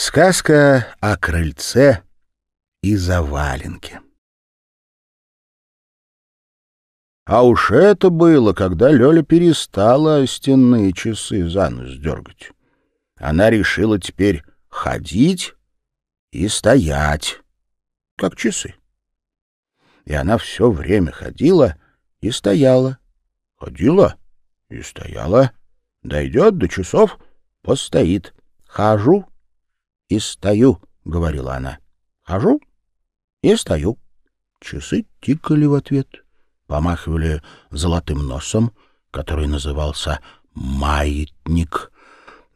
Сказка о крыльце и заваленке. А уж это было, когда Лёля перестала стенные часы за нос дергать. Она решила теперь ходить и стоять, как часы. И она все время ходила и стояла, ходила и стояла. Дойдет до часов, постоит. Хожу и стою, — говорила она. Хожу и стою. Часы тикали в ответ, помахивали золотым носом, который назывался «маятник».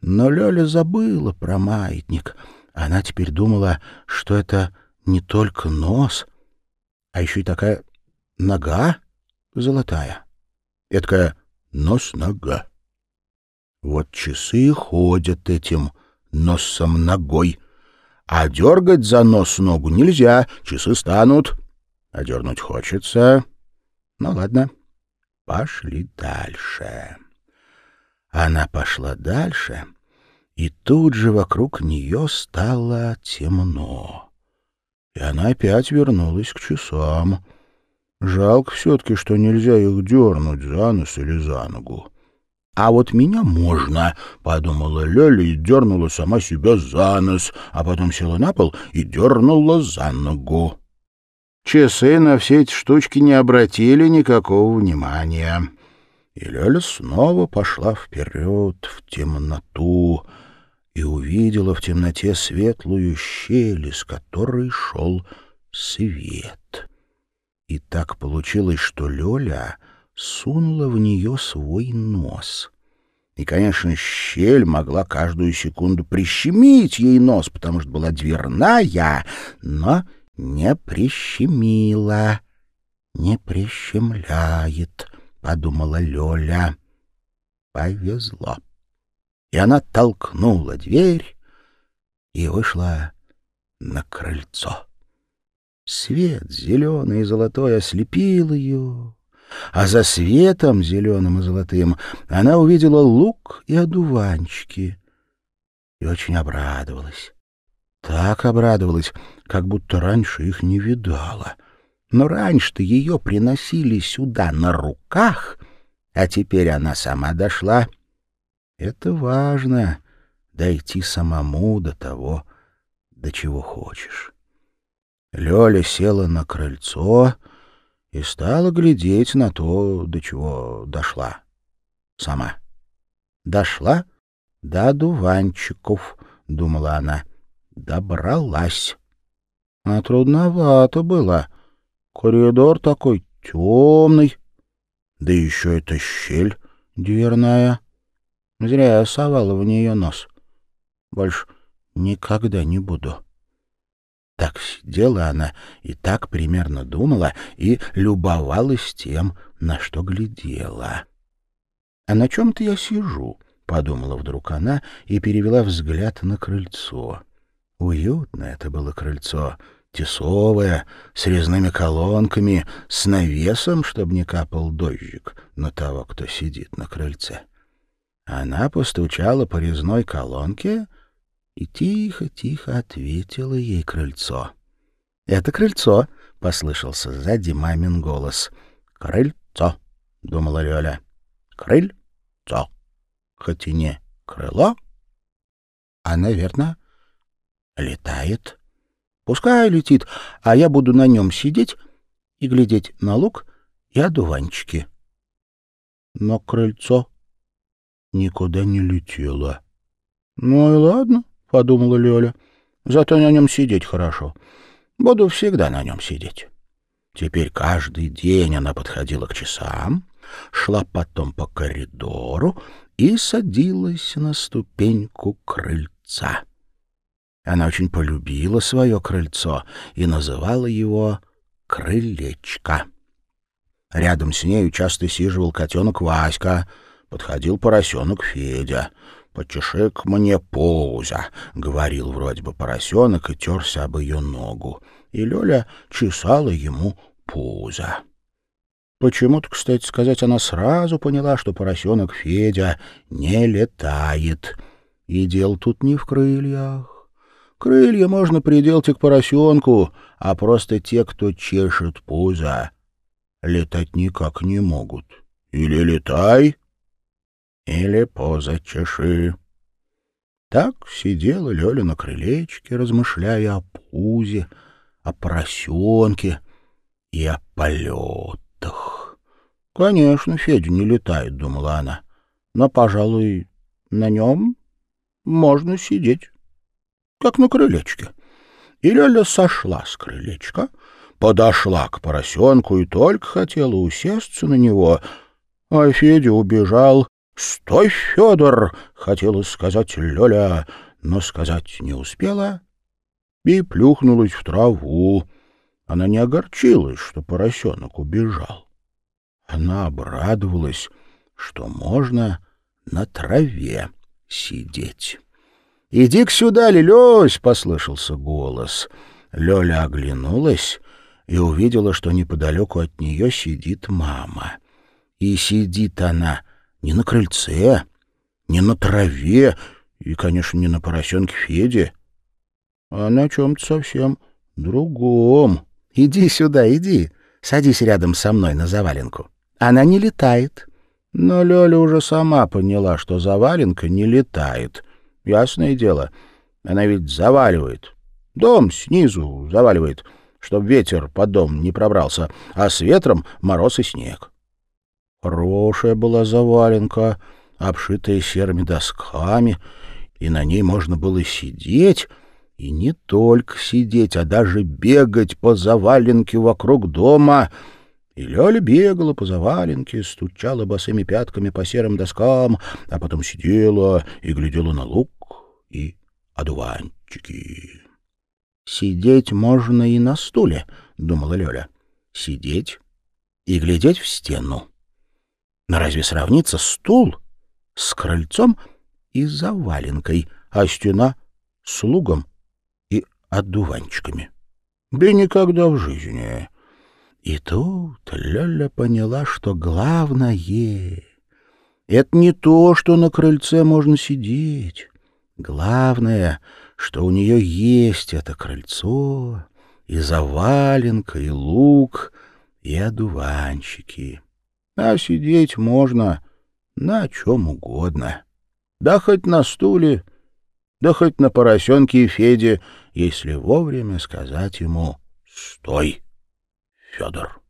Но Лёля забыла про маятник. Она теперь думала, что это не только нос, а еще и такая нога золотая. Эдакая нос-нога. Вот часы ходят этим носом ногой. А дергать за нос ногу нельзя, часы станут. А дернуть хочется. Ну ладно, пошли дальше. Она пошла дальше, и тут же вокруг нее стало темно. И она опять вернулась к часам. Жалко все-таки, что нельзя их дернуть за нос или за ногу. «А вот меня можно», — подумала Лёля и дернула сама себя за нос, а потом села на пол и дернула за ногу. Часы на все эти штучки не обратили никакого внимания. И Лёля снова пошла вперед в темноту и увидела в темноте светлую щель, из которой шел свет. И так получилось, что Лёля сунула в нее свой нос. И, конечно, щель могла каждую секунду прищемить ей нос, потому что была дверная, но не прищемила. «Не прищемляет», — подумала Лёля. Повезло. И она толкнула дверь и вышла на крыльцо. Свет зеленый и золотой ослепил ее, а за светом зеленым и золотым она увидела лук и одуванчики и очень обрадовалась. Так обрадовалась, как будто раньше их не видала. Но раньше-то ее приносили сюда на руках, а теперь она сама дошла. Это важно — дойти самому до того, до чего хочешь. Лёля села на крыльцо — и стала глядеть на то, до чего дошла сама. Дошла до дуванчиков, — думала она, — добралась. А трудновато было. Коридор такой темный, да еще эта щель дверная. Зря я совала в нее нос. Больше никогда не буду. Так сидела она и так примерно думала и любовалась тем, на что глядела. «А на чем-то я сижу», — подумала вдруг она и перевела взгляд на крыльцо. Уютно это было крыльцо, тесовое, с резными колонками, с навесом, чтобы не капал дождик на того, кто сидит на крыльце. Она постучала по резной колонке — и тихо-тихо ответило ей крыльцо. «Это крыльцо!» — послышался сзади мамин голос. «Крыльцо!» — думала Лёля. «Крыльцо! Хоть и не крыло, а, наверное, летает. Пускай летит, а я буду на нем сидеть и глядеть на лук и одуванчики». Но крыльцо никуда не летело. «Ну и ладно», подумала Лёля. Зато на нем сидеть хорошо. Буду всегда на нем сидеть. Теперь каждый день она подходила к часам, шла потом по коридору и садилась на ступеньку крыльца. Она очень полюбила свое крыльцо и называла его «крылечко». Рядом с нею часто сиживал котенок Васька, подходил поросенок Федя — «Потешек мне пузо», — говорил вроде бы поросенок и терся об ее ногу. И Лёля чесала ему пузо. Почему-то, кстати сказать, она сразу поняла, что поросенок Федя не летает. И дел тут не в крыльях. Крылья можно приделать и к поросенку, а просто те, кто чешет пузо, летать никак не могут. Или летай, или поза чеши. Так сидела Лёля на крылечке, размышляя о пузе, о поросенке и о полетах. «Конечно, Федя не летает», — думала она, — «но, пожалуй, на нем можно сидеть, как на крылечке». И Лёля сошла с крылечка, подошла к поросенку и только хотела усесться на него, а Федя убежал «Стой, Федор!» — хотела сказать Лёля, но сказать не успела и плюхнулась в траву. Она не огорчилась, что поросенок убежал. Она обрадовалась, что можно на траве сидеть. «Иди-ка сюда, Лилёсь!» — послышался голос. Лёля оглянулась и увидела, что неподалеку от нее сидит мама. И сидит она не на крыльце, не на траве и, конечно, не на поросенке Феде, а на чем-то совсем другом. Иди сюда, иди, садись рядом со мной на заваленку. Она не летает. Но Лёля уже сама поняла, что заваленка не летает. Ясное дело, она ведь заваливает. Дом снизу заваливает, чтоб ветер под дом не пробрался, а с ветром мороз и снег. Хорошая была заваленка, обшитая серыми досками, и на ней можно было сидеть, и не только сидеть, а даже бегать по заваленке вокруг дома. И Лёля бегала по заваленке, стучала босыми пятками по серым доскам, а потом сидела и глядела на лук и одуванчики. «Сидеть можно и на стуле», — думала Лёля. «Сидеть и глядеть в стену». Но разве сравнится стул с крыльцом и заваленкой, а стена — с лугом и одуванчиками? Да никогда в жизни. И тут Лёля поняла, что главное — это не то, что на крыльце можно сидеть. Главное, что у нее есть это крыльцо, и заваленка, и лук, и одуванчики а сидеть можно на чем угодно. Да хоть на стуле, да хоть на поросенке и Феде, если вовремя сказать ему «Стой, Федор».